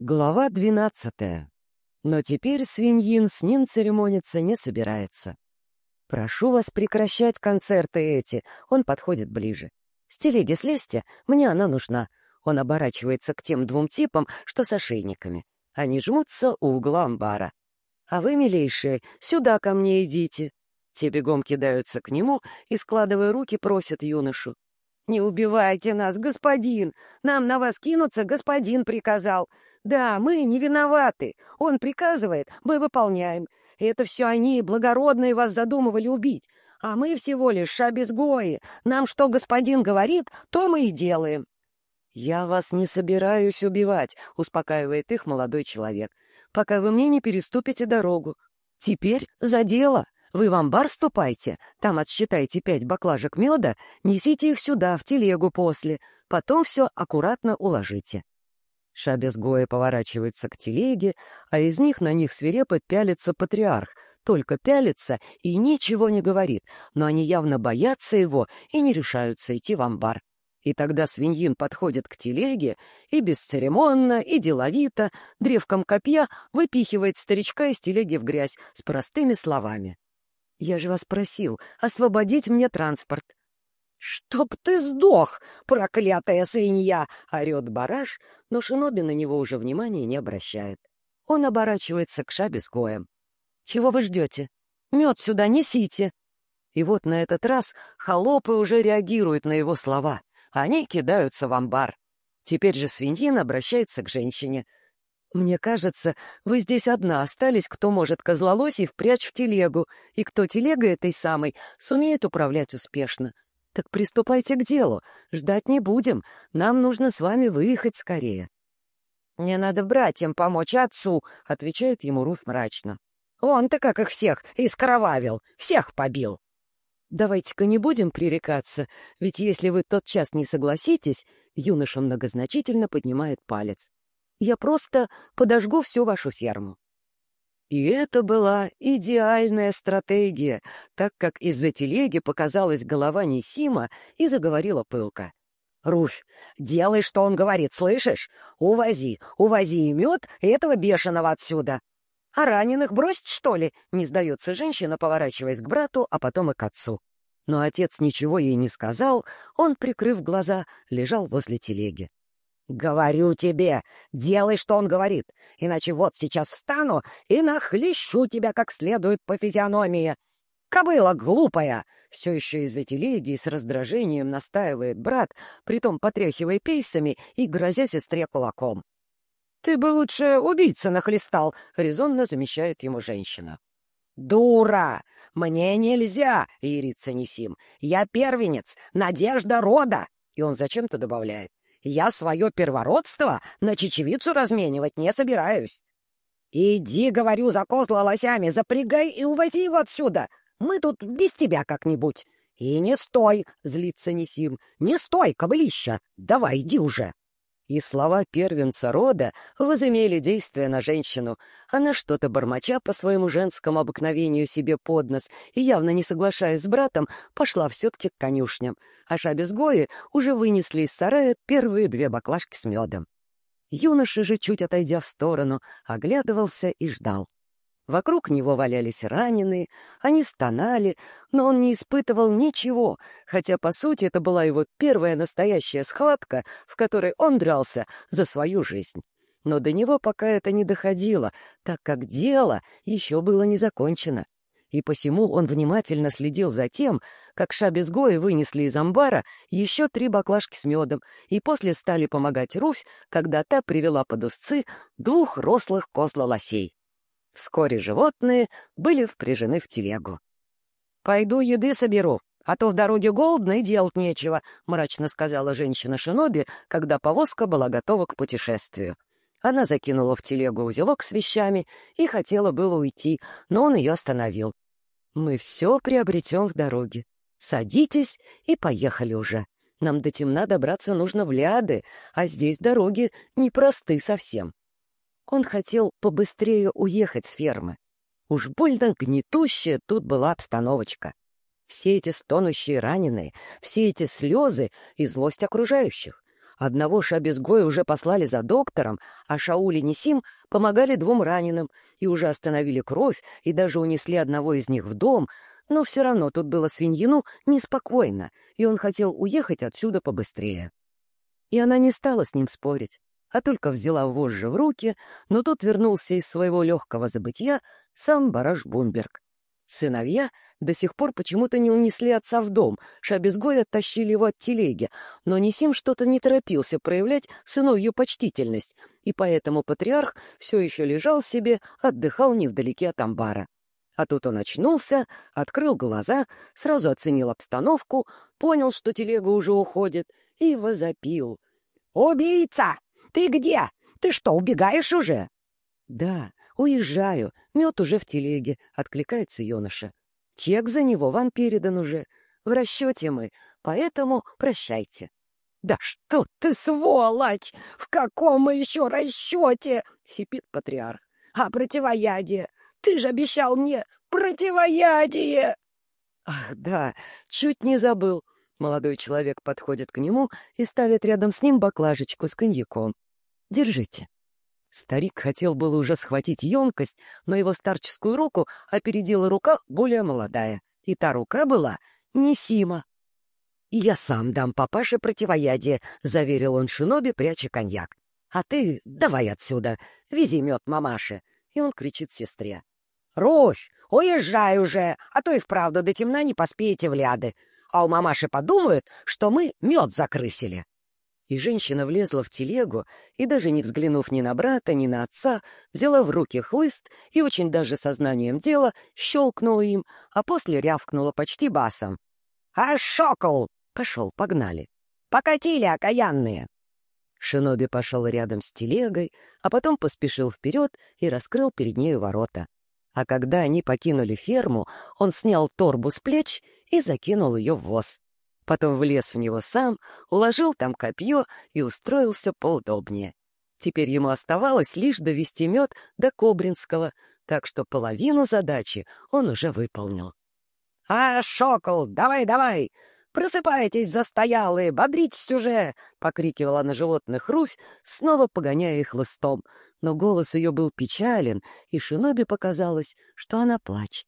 Глава двенадцатая. Но теперь свиньин с ним церемониться не собирается. «Прошу вас прекращать концерты эти», — он подходит ближе. «С телеги слезьте, мне она нужна». Он оборачивается к тем двум типам, что с ошейниками. Они жмутся у угла амбара. «А вы, милейшие, сюда ко мне идите». Те бегом кидаются к нему и, складывая руки, просят юношу. «Не убивайте нас, господин! Нам на вас кинуться господин приказал. Да, мы не виноваты. Он приказывает, мы выполняем. Это все они, благородные, вас задумывали убить. А мы всего лишь шабезгои. Нам что господин говорит, то мы и делаем. «Я вас не собираюсь убивать», — успокаивает их молодой человек, «пока вы мне не переступите дорогу. Теперь за дело. Вы в амбар ступайте, там отсчитайте пять баклажек меда, несите их сюда, в телегу после, потом все аккуратно уложите. Шабес Гоя поворачивается к телеге, а из них на них свирепо пялится патриарх, только пялится и ничего не говорит, но они явно боятся его и не решаются идти в амбар. И тогда свиньин подходит к телеге и бесцеремонно, и деловито, древком копья выпихивает старичка из телеги в грязь с простыми словами. «Я же вас просил освободить мне транспорт. «Чтоб ты сдох, проклятая свинья!» — орет бараш, но Шиноби на него уже внимания не обращает. Он оборачивается к шабе с гоем. «Чего вы ждете? Мед сюда несите!» И вот на этот раз холопы уже реагируют на его слова. Они кидаются в амбар. Теперь же свиньин обращается к женщине. «Мне кажется, вы здесь одна остались, кто может козлолосий впрячь в телегу, и кто телегой этой самой сумеет управлять успешно. «Так приступайте к делу. Ждать не будем. Нам нужно с вами выехать скорее». «Мне надо братьям помочь отцу», — отвечает ему Руф мрачно. «Он-то как их всех искровавил, всех побил». «Давайте-ка не будем пререкаться, ведь если вы тот час не согласитесь...» Юноша многозначительно поднимает палец. «Я просто подожгу всю вашу ферму». И это была идеальная стратегия, так как из-за телеги показалась голова Несима и заговорила пылко. «Руфь, делай, что он говорит, слышишь? Увози, увози и мед этого бешеного отсюда!» «А раненых бросить, что ли?» — не сдается женщина, поворачиваясь к брату, а потом и к отцу. Но отец ничего ей не сказал, он, прикрыв глаза, лежал возле телеги. «Говорю тебе, делай, что он говорит, иначе вот сейчас встану и нахлещу тебя как следует по физиономии. Кобыла глупая!» Все еще из-за телеги с раздражением настаивает брат, притом потряхивая пейсами и грозя сестре кулаком. «Ты бы лучше убийца нахлестал», — резонно замещает ему женщина. «Дура! Мне нельзя!» — ирится Несим. «Я первенец, надежда рода!» И он зачем-то добавляет. Я свое первородство на чечевицу разменивать не собираюсь. Иди, говорю, за козла лосями, запрягай и увози его отсюда. Мы тут без тебя как-нибудь. И не стой, злится Несим, не стой, кобылища, давай, иди уже. И слова первенца рода возымели действие на женщину. Она что-то бормоча по своему женскому обыкновению себе под нос и, явно не соглашаясь с братом, пошла все-таки к конюшням. А шабезгои уже вынесли из сарая первые две баклажки с медом. Юноша же, чуть отойдя в сторону, оглядывался и ждал. Вокруг него валялись раненые, они стонали, но он не испытывал ничего, хотя, по сути, это была его первая настоящая схватка, в которой он дрался за свою жизнь. Но до него пока это не доходило, так как дело еще было не закончено. И посему он внимательно следил за тем, как шабезгои вынесли из амбара еще три баклажки с медом и после стали помогать Руфь, когда та привела под узцы двух рослых козла-лосей. Вскоре животные были впряжены в телегу. «Пойду еды соберу, а то в дороге голодно и делать нечего», — мрачно сказала женщина Шиноби, когда повозка была готова к путешествию. Она закинула в телегу узелок с вещами и хотела было уйти, но он ее остановил. «Мы все приобретем в дороге. Садитесь и поехали уже. Нам до темна добраться нужно в Ляды, а здесь дороги непросты совсем. Он хотел побыстрее уехать с фермы. Уж больно гнетущая тут была обстановочка. Все эти стонущие раненые, все эти слезы и злость окружающих. Одного Шабезгоя уже послали за доктором, а Шауль и Несим помогали двум раненым и уже остановили кровь и даже унесли одного из них в дом, но все равно тут было свиньину неспокойно, и он хотел уехать отсюда побыстрее. И она не стала с ним спорить, а только взяла вожжи в руки, но тут вернулся из своего легкого забытья сам Бараш Бунберг. Сыновья до сих пор почему-то не унесли отца в дом, шабезгой оттащили его от телеги, но Несим что-то не торопился проявлять сыновью почтительность, и поэтому патриарх все еще лежал себе, отдыхал невдалеке от амбара. А тут он очнулся, открыл глаза, сразу оценил обстановку, понял, что телега уже уходит, и возопил. «Убийца! Ты где? Ты что, убегаешь уже?» «Да, уезжаю. Мед уже в телеге», — откликается юноша. «Чек за него вам передан уже. В расчете мы, поэтому прощайте». «Да что ты, сволочь! В каком мы еще расчете?» — сипит патриарх. «А противоядие? Ты же обещал мне противоядие!» «Ах, да, чуть не забыл». Молодой человек подходит к нему и ставит рядом с ним баклажечку с коньяком. Держите». Старик хотел было уже схватить емкость, но его старческую руку опередила рука более молодая, и та рука была Несима. «Я сам дам папаше противоядие», — заверил он Шиноби, пряча коньяк. «А ты давай отсюда, вези мед мамаше». И он кричит сестре. «Руфь, уезжай уже, а то и вправду до темна не поспеете в ляды. А у мамаши подумают, что мы мед закрысили». И женщина влезла в телегу и, даже не взглянув ни на брата, ни на отца, взяла в руки хлыст и очень даже сознанием дела щелкнула им, а после рявкнула почти басом. «А шокол!» Пошел, погнали. «Покатили, окаянные!» Шиноби пошел рядом с телегой, а потом поспешил вперед и раскрыл перед нею ворота. А когда они покинули ферму, он снял торбу с плеч и закинул ее в воз потом влез в него сам, уложил там копье и устроился поудобнее. Теперь ему оставалось лишь довести мед до Кобринского, так что половину задачи он уже выполнил. — А, Шокол, давай-давай! Просыпайтесь, застоялые, бодритесь уже! — покрикивала на животных Руфь, снова погоняя их хлыстом. Но голос ее был печален, и Шиноби показалось, что она плачет.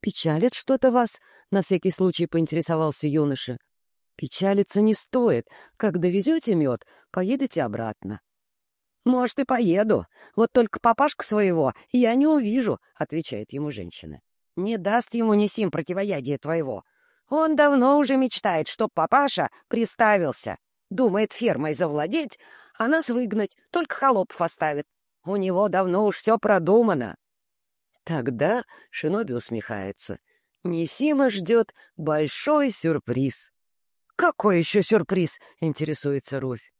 «Печалит что-то вас?» — на всякий случай поинтересовался юноша. «Печалиться не стоит. Как довезете мед, поедете обратно». «Может, и поеду. Вот только папашку своего я не увижу», — отвечает ему женщина. «Не даст ему Несим противоядие твоего. Он давно уже мечтает, чтоб папаша приставился. Думает фермой завладеть, а нас выгнать, только холопов оставит. У него давно уж все продумано». Тогда Шиноби усмехается. Несима ждет большой сюрприз. «Какой еще сюрприз?» — интересуется Руфь.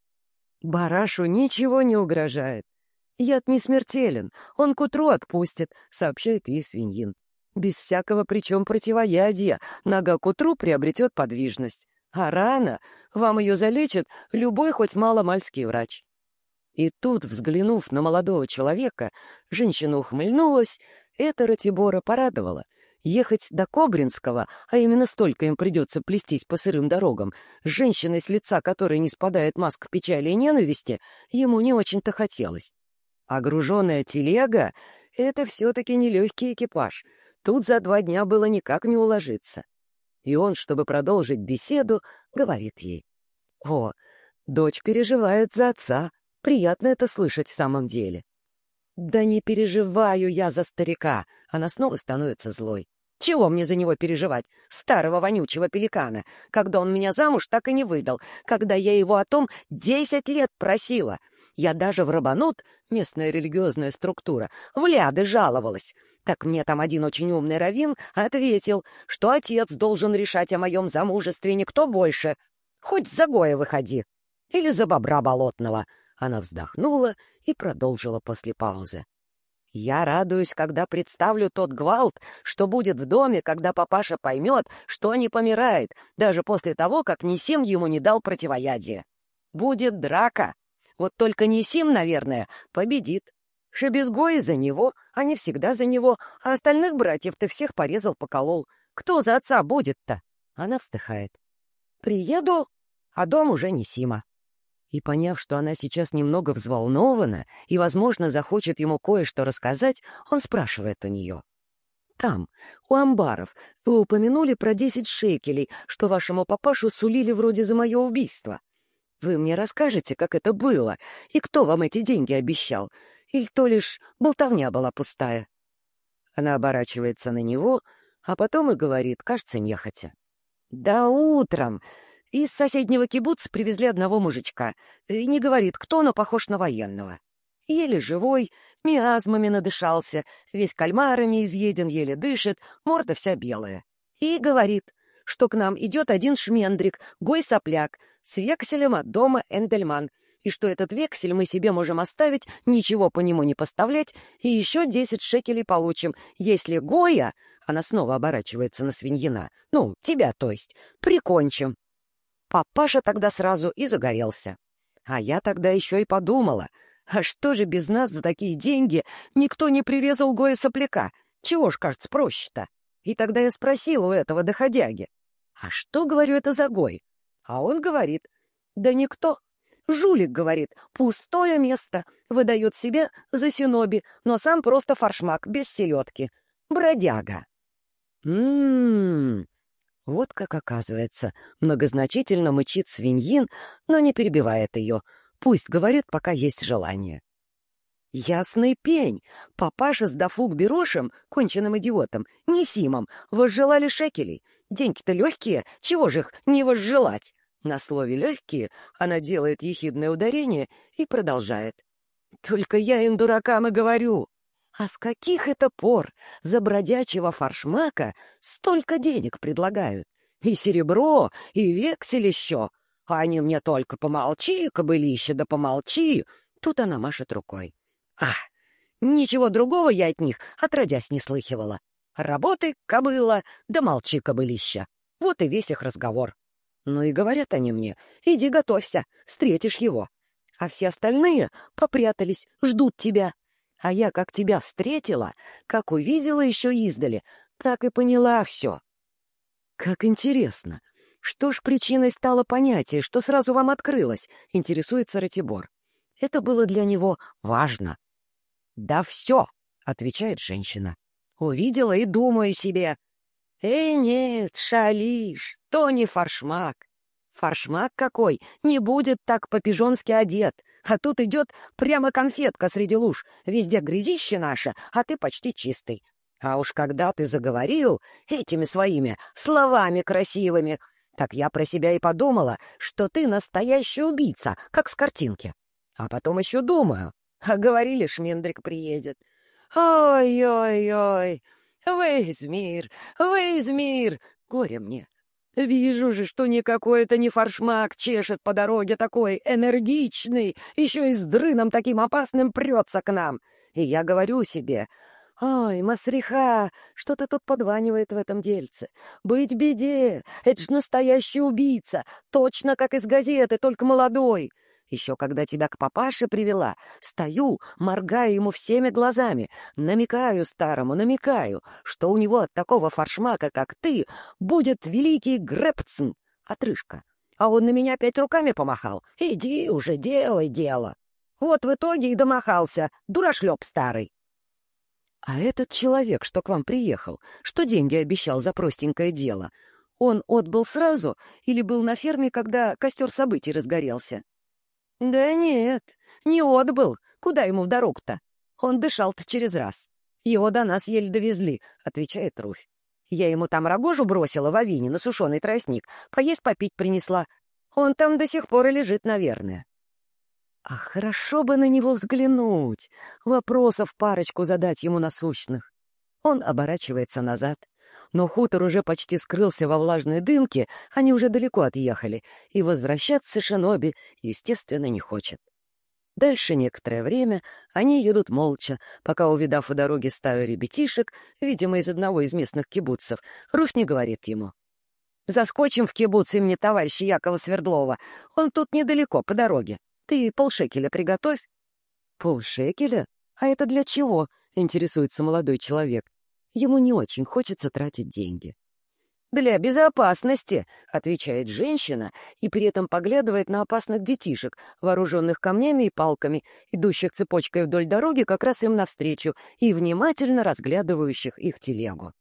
«Барашу ничего не угрожает. Яд не смертелен, он к утру отпустит», — сообщает ей свиньин. «Без всякого причем противоядия нога к утру приобретет подвижность. А рано вам ее залечит любой хоть маломальский врач». И тут, взглянув на молодого человека, женщина ухмыльнулась это Ратибора порадовало. Ехать до Кобринского, а именно столько им придется плестись по сырым дорогам, с женщиной, с лица которой не спадает маска печали и ненависти, ему не очень-то хотелось. А груженная телега — это все-таки нелегкий экипаж. Тут за два дня было никак не уложиться. И он, чтобы продолжить беседу, говорит ей. «О, дочь переживает за отца. Приятно это слышать в самом деле. «Да не переживаю я за старика!» Она снова становится злой. «Чего мне за него переживать? Старого вонючего пеликана. Когда он меня замуж так и не выдал. Когда я его о том десять лет просила. Я даже в Рабанут, местная религиозная структура, в ляды жаловалась. Так мне там один очень умный раввин ответил, что отец должен решать о моем замужестве никто больше. Хоть за Гоя выходи. Или за бобра болотного. Она вздохнула и продолжила после паузы. «Я радуюсь, когда представлю тот гвалт, что будет в доме, когда папаша поймет, что не помирает, даже после того, как Нисим ему не дал противоядие. Будет драка. Вот только Нисим, наверное, победит. Шебезгои за него, они всегда за него, а остальных братьев ты всех порезал-поколол. Кто за отца будет-то?» Она вздыхает. «Приеду, а дом уже Нисима. И поняв, что она сейчас немного взволнована и, возможно, захочет ему кое-что рассказать, он спрашивает у нее. «Там, у амбаров, вы упомянули про десять шекелей, что вашему папашу сулили вроде за мое убийство. Вы мне расскажете, как это было, и кто вам эти деньги обещал? Или то лишь болтовня была пустая?» Она оборачивается на него, а потом и говорит, кажется, нехотя. «Да утром из соседнего кибуца привезли одного мужичка. И не говорит, кто, но похож на военного. Еле живой, миазмами надышался, весь кальмарами изъеден, еле дышит, морда вся белая. И говорит, что к нам идет один шмендрик, гой-сопляк, с векселем от дома Эндельман, и что этот вексель мы себе можем оставить, ничего по нему не поставлять, и еще десять шекелей получим, если Гоя, она снова оборачивается на свиньина, ну, тебя, то есть, прикончим. Папаша тогда сразу и загорелся. А я тогда еще и подумала, а что же без нас за такие деньги никто не прирезал Гоя сопляка? Чего ж, кажется, проще-то? И тогда я спросила у этого доходяги, а что, говорю, это за Гой? А он говорит, да никто. Жулик, говорит, пустое место, выдает себе за синоби, но сам просто фаршмак, без селедки. Бродяга. Ммм, вот как оказывается, многозначительно мычит свиньин, но не перебивает ее. Пусть говорит, пока есть желание. Ясный пень! Папаша с Дафук Берошем, конченным идиотом, не Симом, возжелали шекелей. Деньги-то легкие, чего же их не возжелать? На слове «легкие» она делает ехидное ударение и продолжает. «Только я им, дуракам, и говорю, а с каких это пор за бродячего фаршмака столько денег предлагают? И серебро, и вексель еще. А они мне только помолчи, кобылище, да помолчи. Тут она машет рукой. Ах, ничего другого я от них отродясь не слыхивала. Работай, кобыла, да молчи, кобылища. Вот и весь их разговор. Ну и говорят они мне, иди готовься, встретишь его. А все остальные попрятались, ждут тебя. А я как тебя встретила, как увидела еще издали, так и поняла все. Как интересно. Что ж причиной стало понятие, что сразу вам открылось, интересуется Ратибор. Это было для него важно. Да все, отвечает женщина. Увидела и думаю себе. Эй, нет, шалиш, то не фаршмак. Фаршмак какой, не будет так по-пижонски одет. А тут идет прямо конфетка среди луж. Везде грязище наше, а ты почти чистый. А уж когда ты заговорил этими своими словами красивыми, так я про себя и подумала, что ты настоящий убийца, как с картинки. А потом еще думаю, а говорили, Шмендрик приедет. Ой-ой-ой, весь мир, весь мир, горе мне. Вижу же, что никакой это не фаршмак чешет по дороге такой энергичный, еще и с дрыном таким опасным прется к нам. И я говорю себе, «Ой, Масриха, что-то тут подванивает в этом дельце. Быть беде, это ж настоящий убийца, точно как из газеты, только молодой. Еще когда тебя к папаше привела, стою, моргаю ему всеми глазами, намекаю старому, намекаю, что у него от такого фаршмака, как ты, будет великий Гребцн, отрыжка. А он на меня опять руками помахал. Иди уже, делай дело. Вот в итоге и домахался, дурашлеп старый. А этот человек, что к вам приехал, что деньги обещал за простенькое дело, он отбыл сразу или был на ферме, когда костер событий разгорелся? «Да нет, не отбыл. Куда ему в дорогу-то? Он дышал-то через раз. Его до нас еле довезли», — отвечает Руфь. «Я ему там рогожу бросила в авине на сушеный тростник, поесть попить принесла. Он там до сих пор и лежит, наверное». А хорошо бы на него взглянуть, вопросов парочку задать ему насущных. Он оборачивается назад, но хутор уже почти скрылся во влажной дымке, они уже далеко отъехали, и возвращаться Шиноби, естественно, не хочет. Дальше некоторое время они едут молча, пока, увидав у дороги стаю ребятишек, видимо, из одного из местных кибуцев, Руфь не говорит ему. «Заскочим в кибуц имени товарища Якова Свердлова. Он тут недалеко, по дороге. Ты полшекеля приготовь». «Полшекеля? А это для чего?» — интересуется молодой человек. Ему не очень хочется тратить деньги. «Для безопасности», — отвечает женщина и при этом поглядывает на опасных детишек, вооруженных камнями и палками, идущих цепочкой вдоль дороги как раз им навстречу и внимательно разглядывающих их телегу.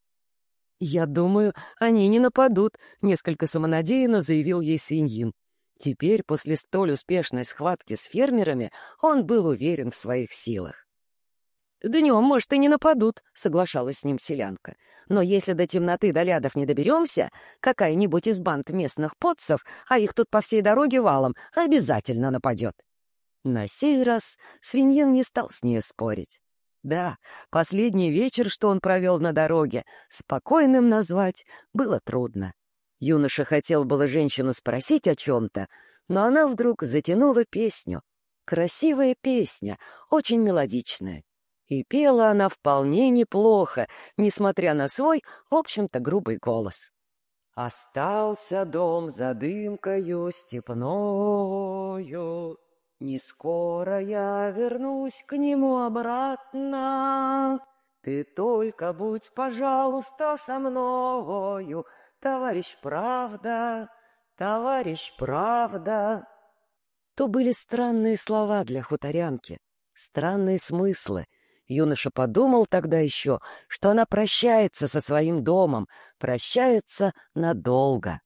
«Я думаю, они не нападут», — несколько самонадеянно заявил ей свиньин. Теперь, после столь успешной схватки с фермерами, он был уверен в своих силах. «Днем, может, и не нападут», — соглашалась с ним селянка. «Но если до темноты до лядов не доберемся, какая-нибудь из банд местных подцев, а их тут по всей дороге валом, обязательно нападет». На сей раз свиньин не стал с ней спорить. Да, последний вечер, что он провел на дороге, спокойным назвать было трудно. Юноша хотел было женщину спросить о чем-то, но она вдруг затянула песню. Красивая песня, очень мелодичная. И пела она вполне неплохо, несмотря на свой, в общем-то, грубый голос. Остался дом за дымкою степною, Не скоро я вернусь к нему обратно. Ты только будь, пожалуйста, со мною, Товарищ правда, товарищ правда. То были странные слова для хуторянки, странные смыслы, Юноша подумал тогда еще, что она прощается со своим домом, прощается надолго.